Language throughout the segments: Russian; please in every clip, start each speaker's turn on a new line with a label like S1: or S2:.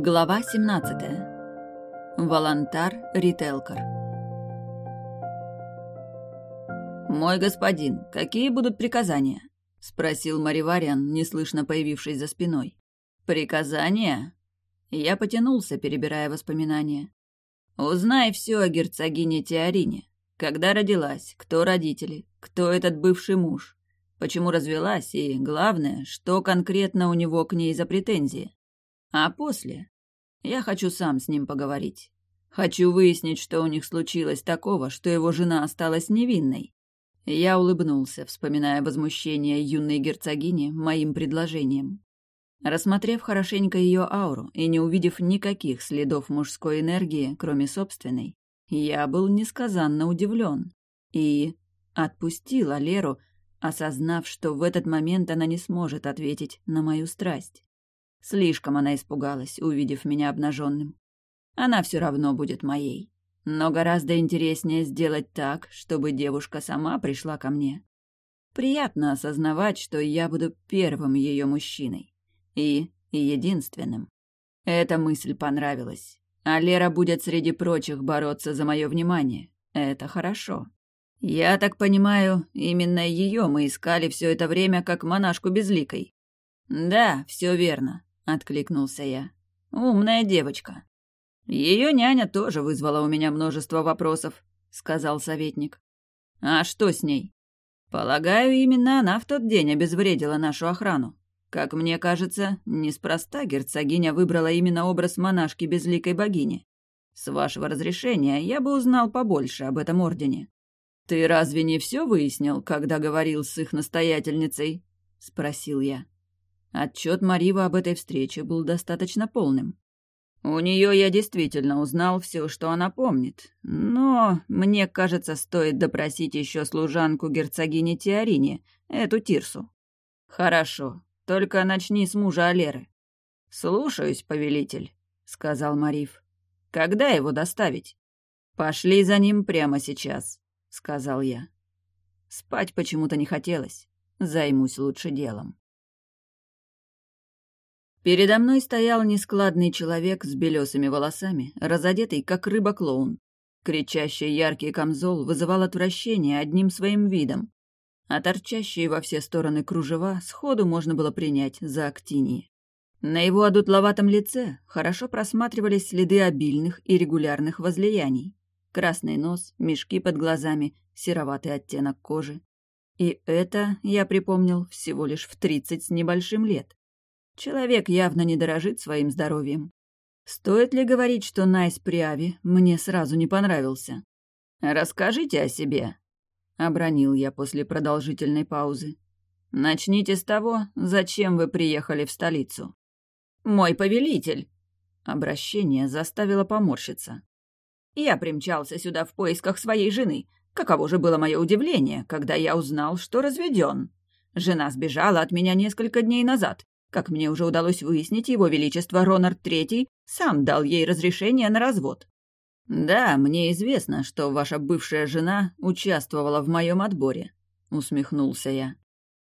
S1: Глава 17. Волонтар Рителкар. «Мой господин, какие будут приказания?» — спросил Маривариан, неслышно появившись за спиной. «Приказания?» Я потянулся, перебирая воспоминания. «Узнай все о герцогине Теорине. Когда родилась, кто родители, кто этот бывший муж, почему развелась и, главное, что конкретно у него к ней за претензии. А после я хочу сам с ним поговорить. Хочу выяснить, что у них случилось такого, что его жена осталась невинной. Я улыбнулся, вспоминая возмущение юной герцогини моим предложением. Рассмотрев хорошенько ее ауру и не увидев никаких следов мужской энергии, кроме собственной, я был несказанно удивлен и отпустил Леру, осознав, что в этот момент она не сможет ответить на мою страсть. Слишком она испугалась, увидев меня обнаженным. Она все равно будет моей. Но гораздо интереснее сделать так, чтобы девушка сама пришла ко мне. Приятно осознавать, что я буду первым ее мужчиной. И, единственным. Эта мысль понравилась. А Лера будет среди прочих бороться за мое внимание. Это хорошо. Я так понимаю, именно ее мы искали все это время как монашку безликой. Да, все верно откликнулся я. Умная девочка. Ее няня тоже вызвала у меня множество вопросов, сказал советник. А что с ней? Полагаю, именно она в тот день обезвредила нашу охрану. Как мне кажется, неспроста герцогиня выбрала именно образ монашки безликой богини. С вашего разрешения я бы узнал побольше об этом ордене. Ты разве не все выяснил, когда говорил с их настоятельницей? спросил я. Отчет Марива об этой встрече был достаточно полным. У нее я действительно узнал все, что она помнит, но мне кажется, стоит допросить еще служанку герцогини Теорине, эту Тирсу. Хорошо, только начни с мужа Алеры. Слушаюсь, повелитель, сказал Марив. Когда его доставить? Пошли за ним прямо сейчас, сказал я. Спать почему-то не хотелось. Займусь лучше делом. Передо мной стоял нескладный человек с белесыми волосами, разодетый, как рыба-клоун. Кричащий яркий камзол вызывал отвращение одним своим видом, а торчащие во все стороны кружева сходу можно было принять за актинии. На его одутловатом лице хорошо просматривались следы обильных и регулярных возлияний. Красный нос, мешки под глазами, сероватый оттенок кожи. И это, я припомнил, всего лишь в тридцать с небольшим лет. Человек явно не дорожит своим здоровьем. Стоит ли говорить, что Найс Приави мне сразу не понравился? «Расскажите о себе», — обронил я после продолжительной паузы. «Начните с того, зачем вы приехали в столицу». «Мой повелитель!» Обращение заставило поморщиться. «Я примчался сюда в поисках своей жены. Каково же было мое удивление, когда я узнал, что разведен. Жена сбежала от меня несколько дней назад, как мне уже удалось выяснить, его величество Ронард III сам дал ей разрешение на развод. «Да, мне известно, что ваша бывшая жена участвовала в моем отборе», — усмехнулся я.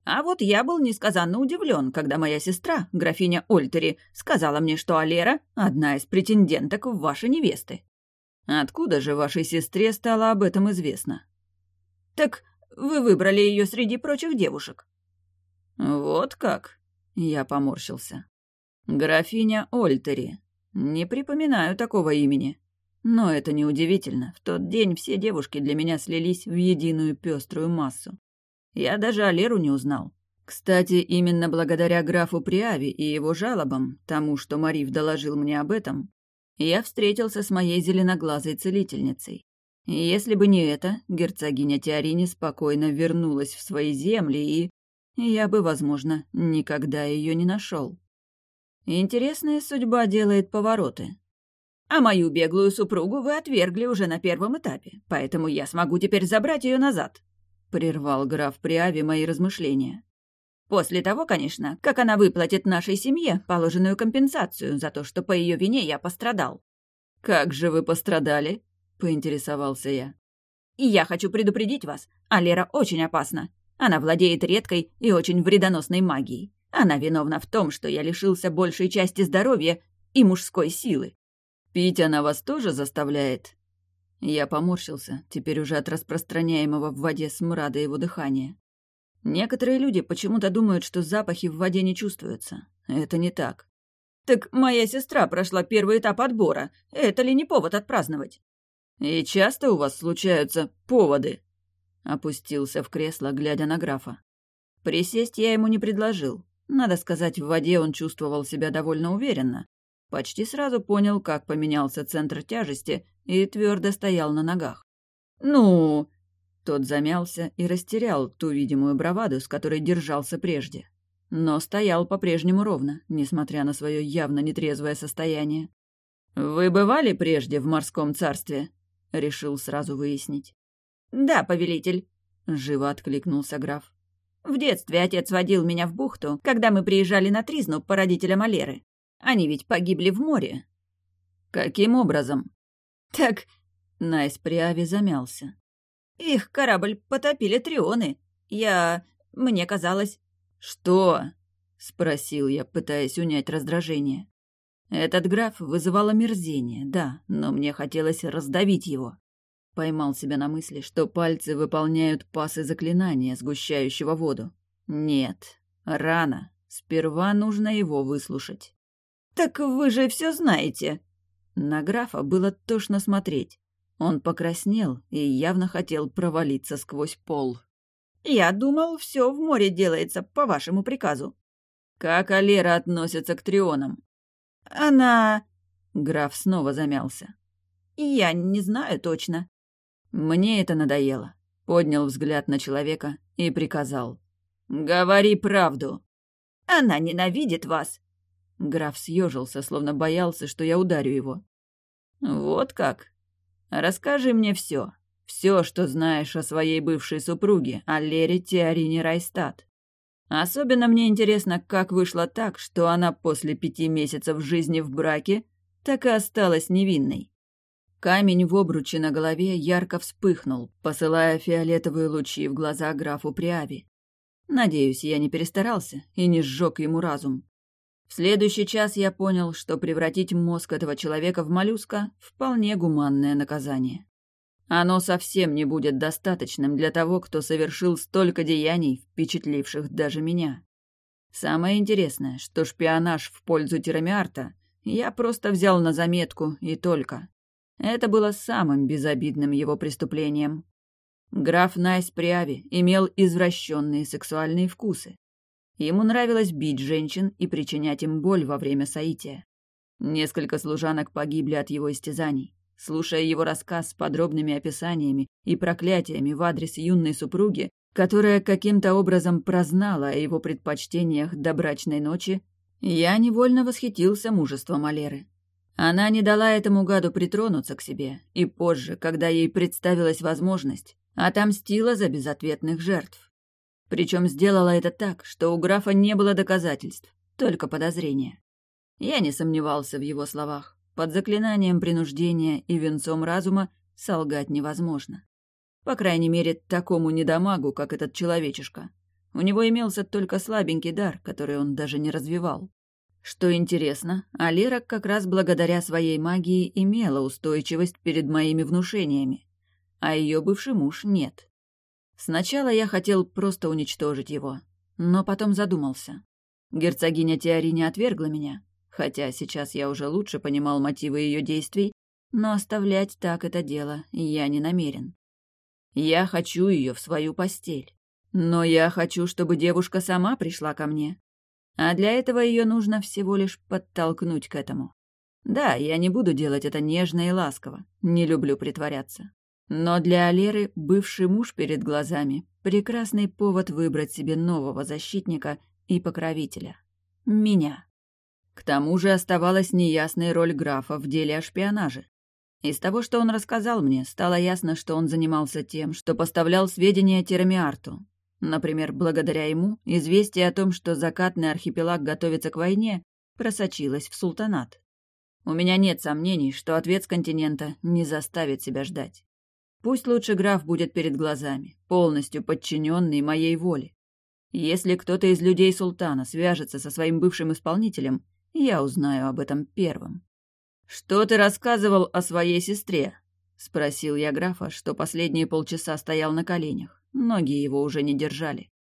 S1: «А вот я был несказанно удивлен, когда моя сестра, графиня Ольтери, сказала мне, что Алера — одна из претенденток в ваши невесты». «Откуда же вашей сестре стало об этом известно?» «Так вы выбрали ее среди прочих девушек». «Вот как?» Я поморщился. «Графиня Ольтери. Не припоминаю такого имени. Но это неудивительно. В тот день все девушки для меня слились в единую пеструю массу. Я даже Алеру не узнал. Кстати, именно благодаря графу Приави и его жалобам, тому, что Марив доложил мне об этом, я встретился с моей зеленоглазой целительницей. Если бы не это, герцогиня Теорини спокойно вернулась в свои земли и я бы, возможно, никогда ее не нашел. Интересная судьба делает повороты. А мою беглую супругу вы отвергли уже на первом этапе, поэтому я смогу теперь забрать ее назад», — прервал граф Приави мои размышления. «После того, конечно, как она выплатит нашей семье положенную компенсацию за то, что по ее вине я пострадал». «Как же вы пострадали?» — поинтересовался я. «И я хочу предупредить вас, Алера очень опасна. Она владеет редкой и очень вредоносной магией. Она виновна в том, что я лишился большей части здоровья и мужской силы. Пить она вас тоже заставляет? Я поморщился, теперь уже от распространяемого в воде смрада его дыхания. Некоторые люди почему-то думают, что запахи в воде не чувствуются. Это не так. Так моя сестра прошла первый этап отбора. Это ли не повод отпраздновать? И часто у вас случаются поводы? Опустился в кресло, глядя на графа. Присесть я ему не предложил. Надо сказать, в воде он чувствовал себя довольно уверенно. Почти сразу понял, как поменялся центр тяжести, и твердо стоял на ногах. «Ну...» Тот замялся и растерял ту видимую браваду, с которой держался прежде. Но стоял по-прежнему ровно, несмотря на свое явно нетрезвое состояние. «Вы бывали прежде в морском царстве?» — решил сразу выяснить. «Да, повелитель», — живо откликнулся граф. «В детстве отец водил меня в бухту, когда мы приезжали на Тризну по родителям Алеры. Они ведь погибли в море». «Каким образом?» «Так...» — Найс Приави замялся. «Их корабль потопили трионы. Я... мне казалось...» «Что?» — спросил я, пытаясь унять раздражение. Этот граф вызывал омерзение, да, но мне хотелось раздавить его. Поймал себя на мысли, что пальцы выполняют пасы заклинания, сгущающего воду. Нет, рано. Сперва нужно его выслушать. «Так вы же все знаете!» На графа было тошно смотреть. Он покраснел и явно хотел провалиться сквозь пол. «Я думал, все в море делается по вашему приказу». «Как Алера относится к трионам?» «Она...» Граф снова замялся. «Я не знаю точно». Мне это надоело. Поднял взгляд на человека и приказал. «Говори правду». «Она ненавидит вас». Граф съежился, словно боялся, что я ударю его. «Вот как? Расскажи мне все. Все, что знаешь о своей бывшей супруге, о Лере Теорине Райстат. Особенно мне интересно, как вышло так, что она после пяти месяцев жизни в браке так и осталась невинной. Камень в обруче на голове ярко вспыхнул, посылая фиолетовые лучи в глаза графу Приави. Надеюсь, я не перестарался и не сжег ему разум. В следующий час я понял, что превратить мозг этого человека в моллюска – вполне гуманное наказание. Оно совсем не будет достаточным для того, кто совершил столько деяний, впечатливших даже меня. Самое интересное, что шпионаж в пользу Тирамиарта я просто взял на заметку и только. Это было самым безобидным его преступлением. Граф Найс Приави имел извращенные сексуальные вкусы. Ему нравилось бить женщин и причинять им боль во время соития. Несколько служанок погибли от его истязаний. Слушая его рассказ с подробными описаниями и проклятиями в адрес юной супруги, которая каким-то образом прознала о его предпочтениях до брачной ночи, я невольно восхитился мужеством Алеры. Она не дала этому гаду притронуться к себе, и позже, когда ей представилась возможность, отомстила за безответных жертв. Причем сделала это так, что у графа не было доказательств, только подозрения. Я не сомневался в его словах. Под заклинанием принуждения и венцом разума солгать невозможно. По крайней мере, такому недомагу, как этот человечишка. У него имелся только слабенький дар, который он даже не развивал. Что интересно, Алира как раз благодаря своей магии имела устойчивость перед моими внушениями, а ее бывший муж нет. Сначала я хотел просто уничтожить его, но потом задумался. Герцогиня Теори не отвергла меня, Хотя сейчас я уже лучше понимал мотивы ее действий, но оставлять так это дело я не намерен. Я хочу ее в свою постель. Но я хочу, чтобы девушка сама пришла ко мне. А для этого ее нужно всего лишь подтолкнуть к этому. Да, я не буду делать это нежно и ласково, не люблю притворяться. Но для Алеры бывший муж перед глазами — прекрасный повод выбрать себе нового защитника и покровителя. Меня. К тому же оставалась неясная роль графа в деле о шпионаже. Из того, что он рассказал мне, стало ясно, что он занимался тем, что поставлял сведения Терамиарту. Например, благодаря ему известие о том, что закатный архипелаг готовится к войне, просочилось в султанат. У меня нет сомнений, что ответ с континента не заставит себя ждать. Пусть лучше граф будет перед глазами, полностью подчиненный моей воле. Если кто-то из людей султана свяжется со своим бывшим исполнителем, Я узнаю об этом первым. «Что ты рассказывал о своей сестре?» — спросил я графа, что последние полчаса стоял на коленях. Ноги его уже не держали.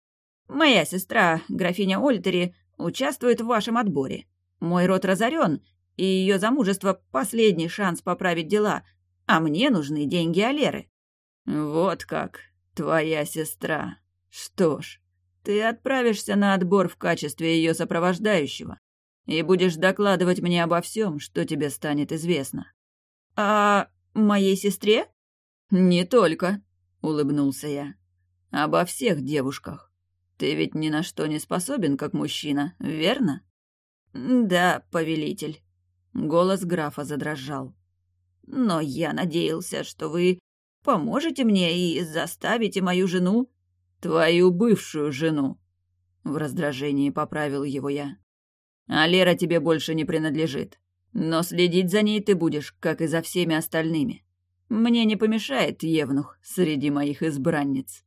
S2: «Моя сестра, графиня Ольтери, участвует в вашем отборе. Мой род разорен, и ее замужество — последний шанс поправить дела, а мне нужны деньги Алеры».
S1: «Вот как, твоя сестра. Что ж, ты отправишься на отбор в качестве ее сопровождающего и будешь докладывать мне обо всем, что тебе станет известно».
S2: «А моей сестре?»
S1: «Не только», — улыбнулся я. «Обо всех девушках. Ты ведь ни на что не способен, как мужчина, верно?»
S2: «Да, повелитель».
S1: Голос графа задрожал.
S2: «Но я надеялся, что вы поможете мне и заставите мою жену...»
S1: «Твою бывшую жену!» В раздражении поправил его я. А Лера тебе больше не принадлежит. Но следить за ней ты будешь, как и за всеми остальными. Мне не помешает Евнух среди моих избранниц.